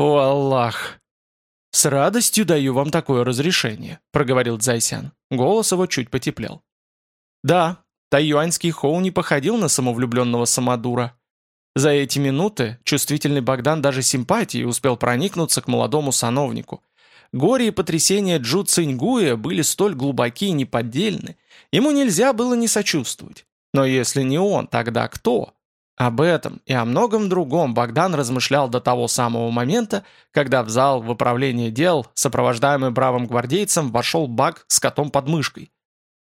О, Аллах! «С радостью даю вам такое разрешение», — проговорил Цзайсян. Голос его чуть потеплел. «Да, Тайюаньский Хоу не походил на самовлюбленного самодура. За эти минуты чувствительный Богдан даже симпатией успел проникнуться к молодому сановнику. Горе и потрясения Джу Циньгуя были столь глубоки и неподдельны, ему нельзя было не сочувствовать. Но если не он, тогда кто? Об этом и о многом другом Богдан размышлял до того самого момента, когда в зал в управление дел, сопровождаемый бравым гвардейцем, вошел Баг с котом под мышкой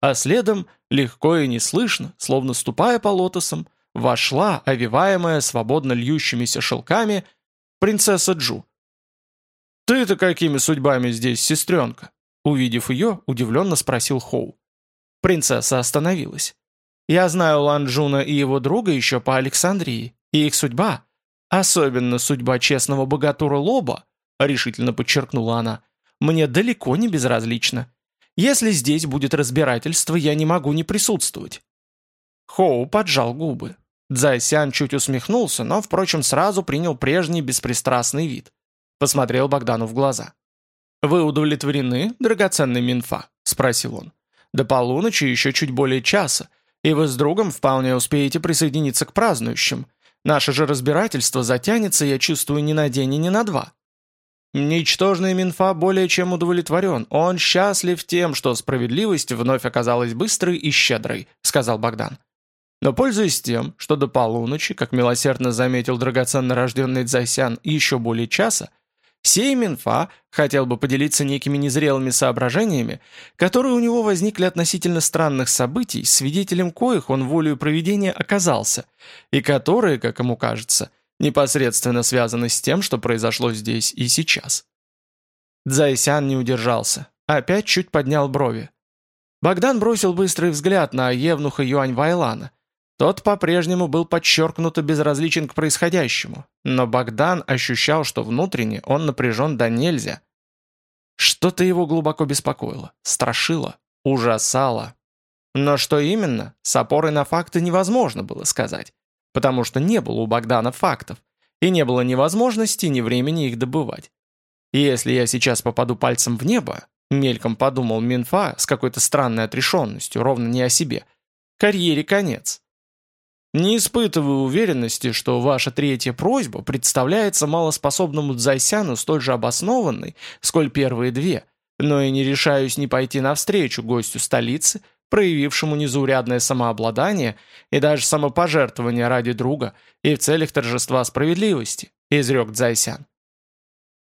а следом, легко и неслышно, словно ступая по лотосам, вошла, овиваемая свободно льющимися шелками, принцесса Джу. «Ты-то какими судьбами здесь, сестренка?» Увидев ее, удивленно спросил Хоу. Принцесса остановилась. «Я знаю Лан Джуна и его друга еще по Александрии, и их судьба, особенно судьба честного богатура Лоба, решительно подчеркнула она, мне далеко не безразлична. Если здесь будет разбирательство, я не могу не присутствовать». Хоу поджал губы. Цзайсян чуть усмехнулся, но, впрочем, сразу принял прежний беспристрастный вид. Посмотрел Богдану в глаза. «Вы удовлетворены, драгоценный Минфа?» – спросил он. «До полуночи еще чуть более часа, и вы с другом вполне успеете присоединиться к празднующим. Наше же разбирательство затянется, я чувствую, ни на день и ни на два. Ничтожный Минфа более чем удовлетворен. Он счастлив тем, что справедливость вновь оказалась быстрой и щедрой», — сказал Богдан. Но пользуясь тем, что до полуночи, как милосердно заметил драгоценно рожденный Дзайсян, еще более часа, сей Минфа хотел бы поделиться некими незрелыми соображениями, которые у него возникли относительно странных событий, свидетелем коих он волею проведения оказался, и которые, как ему кажется, — непосредственно связаны с тем, что произошло здесь и сейчас. Дзайсян не удержался, опять чуть поднял брови. Богдан бросил быстрый взгляд на Евнуха Юань Вайлана. Тот по-прежнему был подчеркнуто безразличен к происходящему, но Богдан ощущал, что внутренне он напряжен до нельзя. Что-то его глубоко беспокоило, страшило, ужасало. Но что именно, с опорой на факты невозможно было сказать потому что не было у Богдана фактов, и не было ни возможности, ни времени их добывать. И если я сейчас попаду пальцем в небо, мельком подумал Минфа с какой-то странной отрешенностью, ровно не о себе, карьере конец. Не испытываю уверенности, что ваша третья просьба представляется малоспособному Дзайсяну столь же обоснованной, сколь первые две, но и не решаюсь не пойти навстречу гостю столицы, проявившему незаурядное самообладание и даже самопожертвование ради друга и в целях торжества справедливости», — изрек Дзайсян.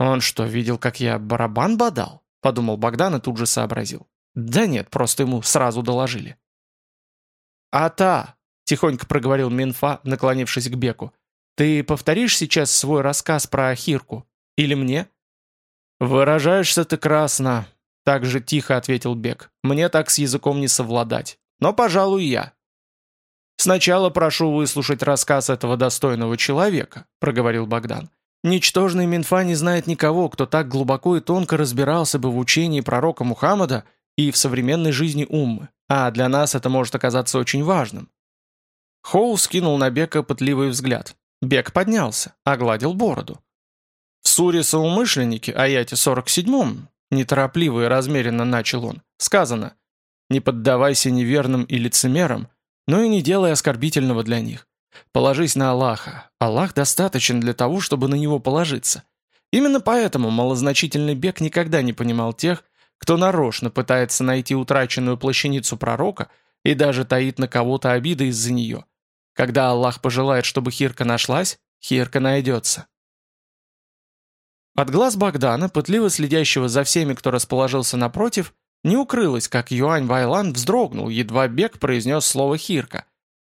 «Он что, видел, как я барабан бодал?» — подумал Богдан и тут же сообразил. «Да нет, просто ему сразу доложили». «А та!» — тихонько проговорил Минфа, наклонившись к Беку. «Ты повторишь сейчас свой рассказ про Ахирку? Или мне?» «Выражаешься ты красно», так же тихо ответил Бек. «Мне так с языком не совладать. Но, пожалуй, я». «Сначала прошу выслушать рассказ этого достойного человека», — проговорил Богдан. «Ничтожный Минфа не знает никого, кто так глубоко и тонко разбирался бы в учении пророка Мухаммада и в современной жизни Уммы, а для нас это может оказаться очень важным». Хоу скинул на Бека пытливый взгляд. Бек поднялся, огладил бороду. В суре «Соумышленники», аяте 47-м, неторопливо и размеренно начал он, сказано «Не поддавайся неверным и лицемерам, но и не делай оскорбительного для них. Положись на Аллаха. Аллах достаточен для того, чтобы на него положиться. Именно поэтому малозначительный бег никогда не понимал тех, кто нарочно пытается найти утраченную плащаницу пророка и даже таит на кого-то обиды из-за нее. Когда Аллах пожелает, чтобы Хирка нашлась, Хирка найдется. От глаз Богдана, пытливо следящего за всеми, кто расположился напротив, не укрылось, как Юань Вайлан вздрогнул, едва Бег произнес слово «хирка»,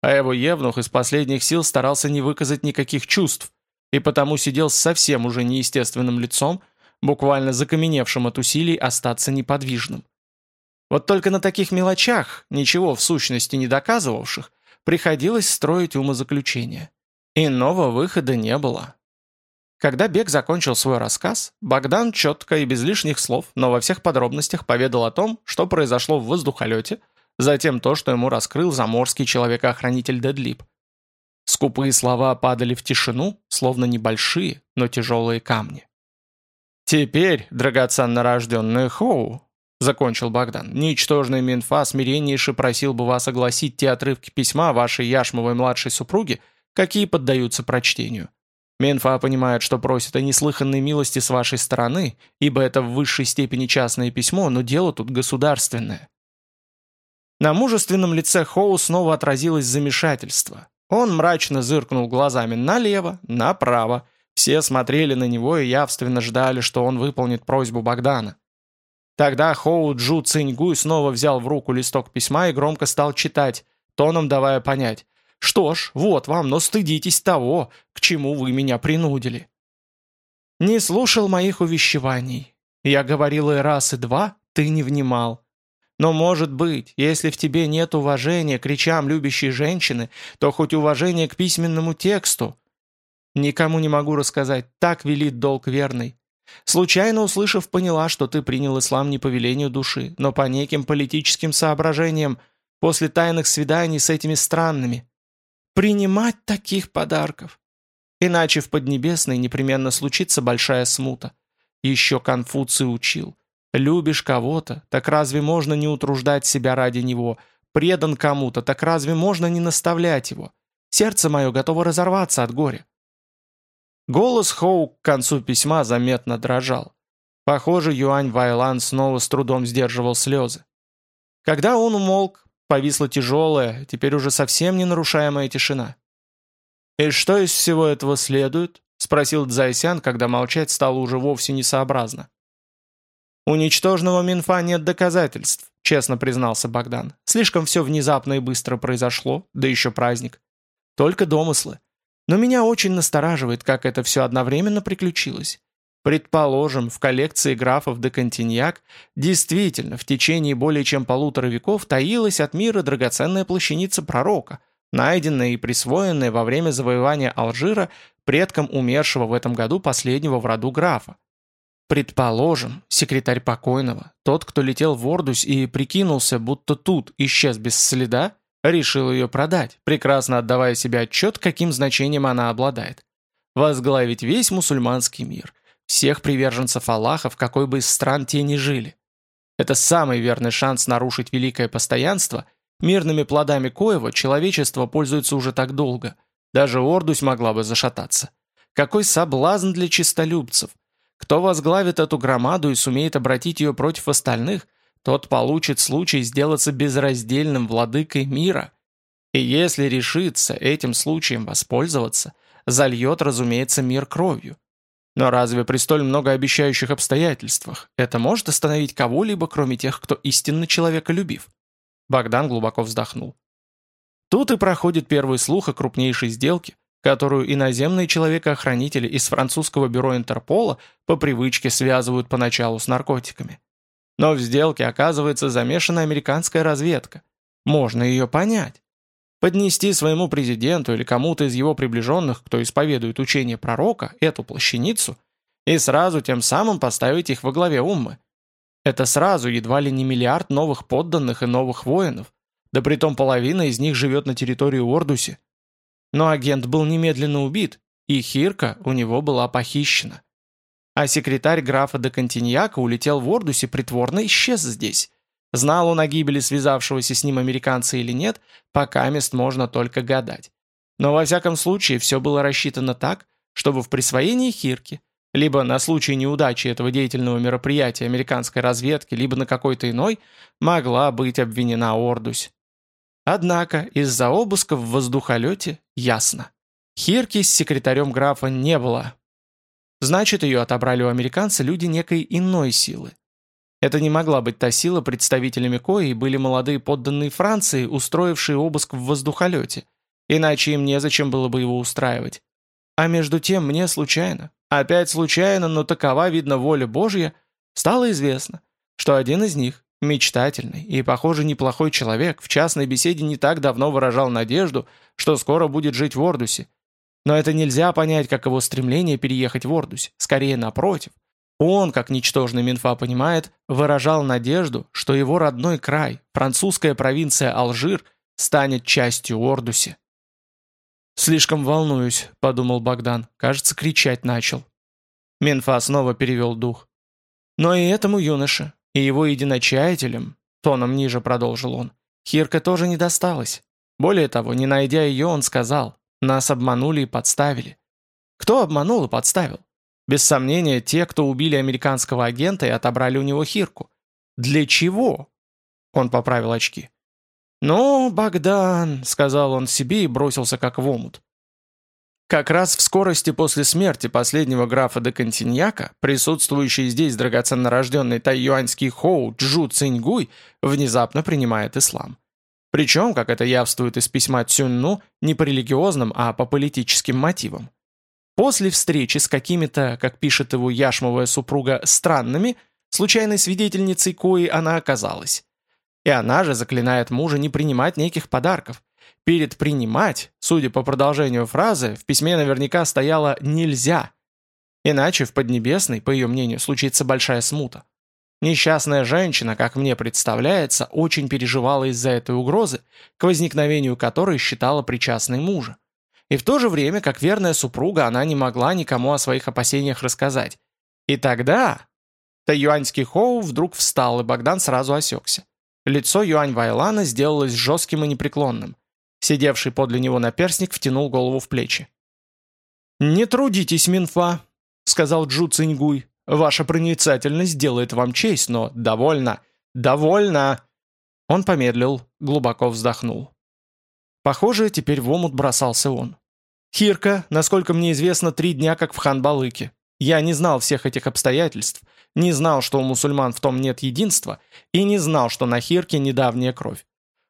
а его евнух из последних сил старался не выказать никаких чувств, и потому сидел с совсем уже неестественным лицом, буквально закаменевшим от усилий остаться неподвижным. Вот только на таких мелочах, ничего в сущности не доказывавших, приходилось строить умозаключения. Иного выхода не было. Когда Бек закончил свой рассказ, Богдан четко и без лишних слов, но во всех подробностях поведал о том, что произошло в воздухолете, затем то, что ему раскрыл заморский человекоохранитель Дедлип. Скупые слова падали в тишину, словно небольшие, но тяжелые камни. «Теперь, драгоценно рожденный Хоу», — закончил Богдан, «ничтожный Минфа смиреннейше просил бы вас огласить те отрывки письма вашей Яшмовой младшей супруги, какие поддаются прочтению. Менфа понимает, что просит о неслыханной милости с вашей стороны, ибо это в высшей степени частное письмо, но дело тут государственное». На мужественном лице Хоу снова отразилось замешательство. Он мрачно зыркнул глазами налево, направо. Все смотрели на него и явственно ждали, что он выполнит просьбу Богдана. Тогда Хоу Джу Циньгуй снова взял в руку листок письма и громко стал читать, тоном давая понять – что ж, вот вам, но стыдитесь того, к чему вы меня принудили. Не слушал моих увещеваний. Я говорил и раз, и два, ты не внимал. Но, может быть, если в тебе нет уважения к речам любящей женщины, то хоть уважение к письменному тексту. Никому не могу рассказать, так велит долг верный. Случайно услышав, поняла, что ты принял ислам не по велению души, но по неким политическим соображениям, после тайных свиданий с этими странными принимать таких подарков. Иначе в Поднебесной непременно случится большая смута. Еще Конфуций учил. Любишь кого-то, так разве можно не утруждать себя ради него? Предан кому-то, так разве можно не наставлять его? Сердце мое готово разорваться от горя. Голос Хоу к концу письма заметно дрожал. Похоже, Юань Вайлан снова с трудом сдерживал слезы. Когда он умолк, Повисла тяжелая, теперь уже совсем не нарушаемая тишина. «И что из всего этого следует?» — спросил Дзайсян, когда молчать стало уже вовсе несообразно. «У ничтожного Минфа нет доказательств», — честно признался Богдан. «Слишком все внезапно и быстро произошло, да еще праздник. Только домыслы. Но меня очень настораживает, как это все одновременно приключилось. Предположим, в коллекции графов де Континьяк действительно в течение более чем полутора веков таилась от мира драгоценная плащаница пророка, найденная и присвоенная во время завоевания Алжира предком умершего в этом году последнего в роду графа. Предположим, секретарь покойного, тот, кто летел в Ордусь и прикинулся, будто тут исчез без следа, решил ее продать, прекрасно отдавая себе отчет, каким значением она обладает. Возглавить весь мусульманский мир, всех приверженцев Аллаха, в какой бы из стран те ни жили. Это самый верный шанс нарушить великое постоянство, мирными плодами коего человечество пользуется уже так долго. Даже Ордусь могла бы зашататься. Какой соблазн для чистолюбцев! Кто возглавит эту громаду и сумеет обратить ее против остальных, тот получит случай сделаться безраздельным владыкой мира. И если решится этим случаем воспользоваться, зальет, разумеется, мир кровью. Но разве при столь многообещающих обстоятельствах это может остановить кого-либо, кроме тех, кто истинно человеколюбив? Богдан глубоко вздохнул. Тут и проходит первый слух о крупнейшей сделке, которую иноземные человекоохранители из французского бюро Интерпола по привычке связывают поначалу с наркотиками. Но в сделке, оказывается, замешана американская разведка. Можно ее понять. Поднести своему президенту или кому-то из его приближенных, кто исповедует учение пророка, эту плащаницу, и сразу тем самым поставить их во главе уммы. Это сразу едва ли не миллиард новых подданных и новых воинов, да притом половина из них живет на территории Ордуси. Но агент был немедленно убит, и Хирка у него была похищена. А секретарь графа де Континьяка улетел в Ордусе, притворно исчез здесь. Знал он о гибели связавшегося с ним американца или нет, пока мест можно только гадать. Но во всяком случае все было рассчитано так, чтобы в присвоении Хирки, либо на случай неудачи этого деятельного мероприятия американской разведки, либо на какой-то иной, могла быть обвинена Ордусь. Однако из-за обыска в воздухолете ясно. Хирки с секретарем графа не было. Значит, ее отобрали у американца люди некой иной силы. Это не могла быть та сила, представителями коей были молодые подданные Франции, устроившие обыск в воздухолете. Иначе им незачем было бы его устраивать. А между тем мне случайно, опять случайно, но такова, видно, воля Божья, стало известно, что один из них, Мечтательный и, похоже, неплохой человек, в частной беседе не так давно выражал надежду, что скоро будет жить в Ордусе. Но это нельзя понять, как его стремление переехать в Ордусь, скорее напротив. Он, как ничтожный Минфа понимает, выражал надежду, что его родной край, французская провинция Алжир, станет частью Ордуси. «Слишком волнуюсь», — подумал Богдан. Кажется, кричать начал. Минфа снова перевел дух. Но и этому юноше, и его единочаятелям, тоном ниже продолжил он, Хирка тоже не досталась. Более того, не найдя ее, он сказал, нас обманули и подставили. Кто обманул и подставил? Без сомнения, те, кто убили американского агента и отобрали у него Хирку. Для чего? Он поправил очки. «Ну, Богдан», — сказал он себе и бросился как в омут. Как раз в скорости после смерти последнего графа де Континьяка, присутствующий здесь драгоценно рожденный тайюаньский Хоу Джу Циньгуй внезапно принимает ислам. Причем, как это явствует из письма Цюнну, не по религиозным, а по политическим мотивам. После встречи с какими-то, как пишет его яшмовая супруга, странными, случайной свидетельницей кои она оказалась. И она же заклинает мужа не принимать неких подарков, Перед «принимать», судя по продолжению фразы, в письме наверняка стояло «нельзя». Иначе в Поднебесной, по ее мнению, случится большая смута. Несчастная женщина, как мне представляется, очень переживала из-за этой угрозы, к возникновению которой считала причастной мужа. И в то же время, как верная супруга, она не могла никому о своих опасениях рассказать. И тогда... Таюаньский Хоу вдруг встал, и Богдан сразу осекся. Лицо Юань Вайлана сделалось жестким и непреклонным. Сидевший подле него наперсник втянул голову в плечи. «Не трудитесь, Минфа», — сказал Джу Циньгуй. «Ваша проницательность делает вам честь, но довольно, довольно!» Он помедлил, глубоко вздохнул. Похоже, теперь в омут бросался он. «Хирка, насколько мне известно, три дня как в Ханбалыке. Я не знал всех этих обстоятельств, не знал, что у мусульман в том нет единства, и не знал, что на Хирке недавняя кровь.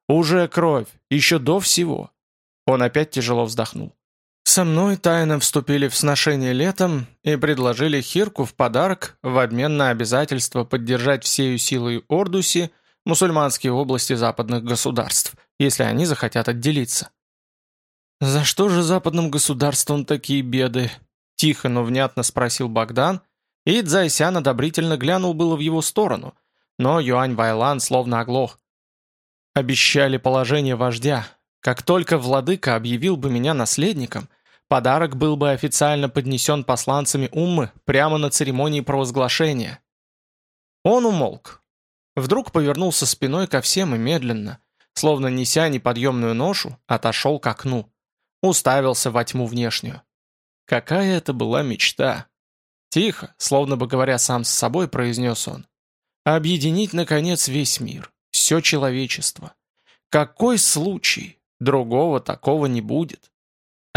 «Уже кровь, еще до всего». Он опять тяжело вздохнул. «Со мной тайно вступили в сношение летом и предложили Хирку в подарок в обмен на обязательство поддержать всею силой Ордуси мусульманские области западных государств, если они захотят отделиться». «За что же западным государствам такие беды?» Тихо, но внятно спросил Богдан, и Цзайсян одобрительно глянул было в его сторону, но Юань Вайлан словно оглох. Обещали положение вождя. Как только владыка объявил бы меня наследником, подарок был бы официально поднесен посланцами Уммы прямо на церемонии провозглашения. Он умолк. Вдруг повернулся спиной ко всем и медленно, словно неся неподъемную ношу, отошел к окну. Уставился во тьму внешнюю. Какая это была мечта! Тихо, словно бы говоря сам с собой, произнес он. Объединить, наконец, весь мир все человечество. Какой случай? Другого такого не будет.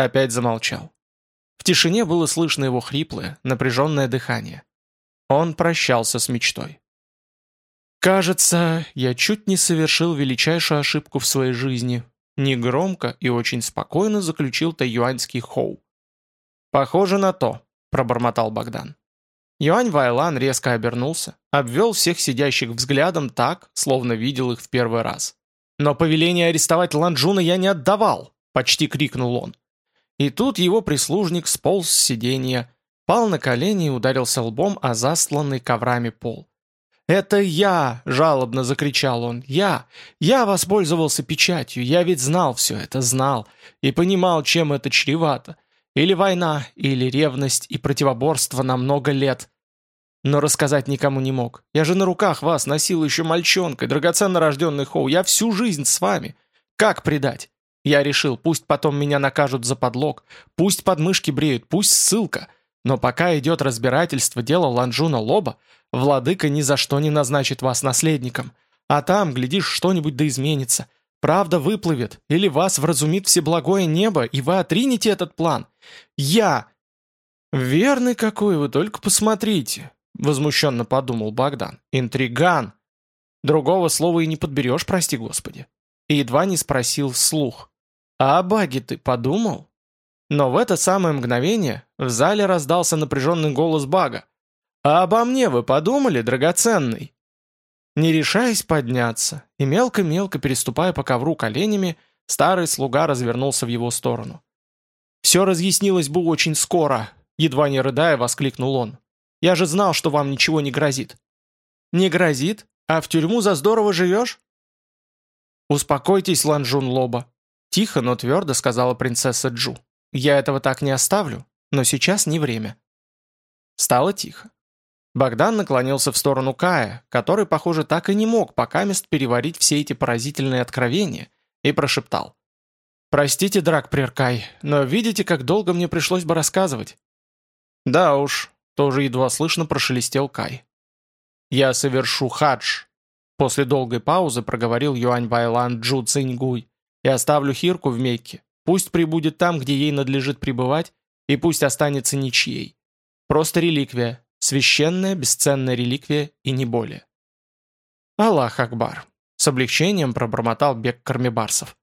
Опять замолчал. В тишине было слышно его хриплое, напряженное дыхание. Он прощался с мечтой. «Кажется, я чуть не совершил величайшую ошибку в своей жизни», негромко и очень спокойно заключил тайюаньский Хоу. «Похоже на то», — пробормотал Богдан. Юань Вайлан резко обернулся, обвел всех сидящих взглядом так, словно видел их в первый раз. «Но повеление арестовать Ланджуна я не отдавал!» — почти крикнул он. И тут его прислужник сполз с сиденья, пал на колени и ударился лбом о застланный коврами пол. «Это я!» — жалобно закричал он. «Я! Я воспользовался печатью, я ведь знал все это, знал, и понимал, чем это чревато. Или война, или ревность и противоборство на много лет. Но рассказать никому не мог. Я же на руках вас носил еще мальчонкой, драгоценно рожденный Хоу. Я всю жизнь с вами. Как предать? Я решил, пусть потом меня накажут за подлог, пусть подмышки бреют, пусть ссылка. Но пока идет разбирательство дела Ланжуна Лоба, владыка ни за что не назначит вас наследником. А там, глядишь, что-нибудь да изменится. Правда выплывет, или вас вразумит всеблагое небо, и вы отринете этот план. Я... Верный какой вы, только посмотрите, возмущенно подумал Богдан. Интриган. Другого слова и не подберешь, прости господи. И едва не спросил вслух. А о баге ты подумал? Но в это самое мгновение в зале раздался напряженный голос Бага. «А обо мне вы подумали, драгоценный?» Не решаясь подняться и мелко-мелко переступая по ковру коленями, старый слуга развернулся в его сторону. «Все разъяснилось бы очень скоро», — едва не рыдая, воскликнул он. «Я же знал, что вам ничего не грозит». «Не грозит? А в тюрьму за здорово живешь?» «Успокойтесь, Ланжун Лоба», — тихо, но твердо сказала принцесса Джу. Я этого так не оставлю, но сейчас не время». Стало тихо. Богдан наклонился в сторону Кая, который, похоже, так и не мог пока мест переварить все эти поразительные откровения, и прошептал. «Простите, Драк Преркай, но видите, как долго мне пришлось бы рассказывать?» «Да уж», — тоже едва слышно прошелестел Кай. «Я совершу хадж», — после долгой паузы проговорил Юань Вайлан Джу Циньгуй, «и оставлю Хирку в Мекке. Пусть прибудет там, где ей надлежит пребывать, и пусть останется ничьей. Просто реликвия, священная, бесценная реликвия и не более. Аллах Акбар. С облегчением пробормотал бег Кармибарсов.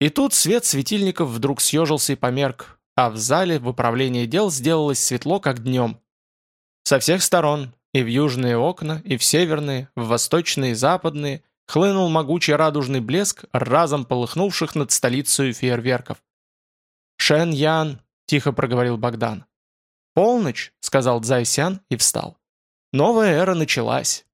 И тут свет светильников вдруг съежился и померк, а в зале в управлении дел сделалось светло, как днем. Со всех сторон, и в южные окна, и в северные, в восточные и западные, хлынул могучий радужный блеск разом полыхнувших над столицей фейерверков. «Шен Ян», — тихо проговорил Богдан. «Полночь», — сказал Цзайсян и встал. «Новая эра началась.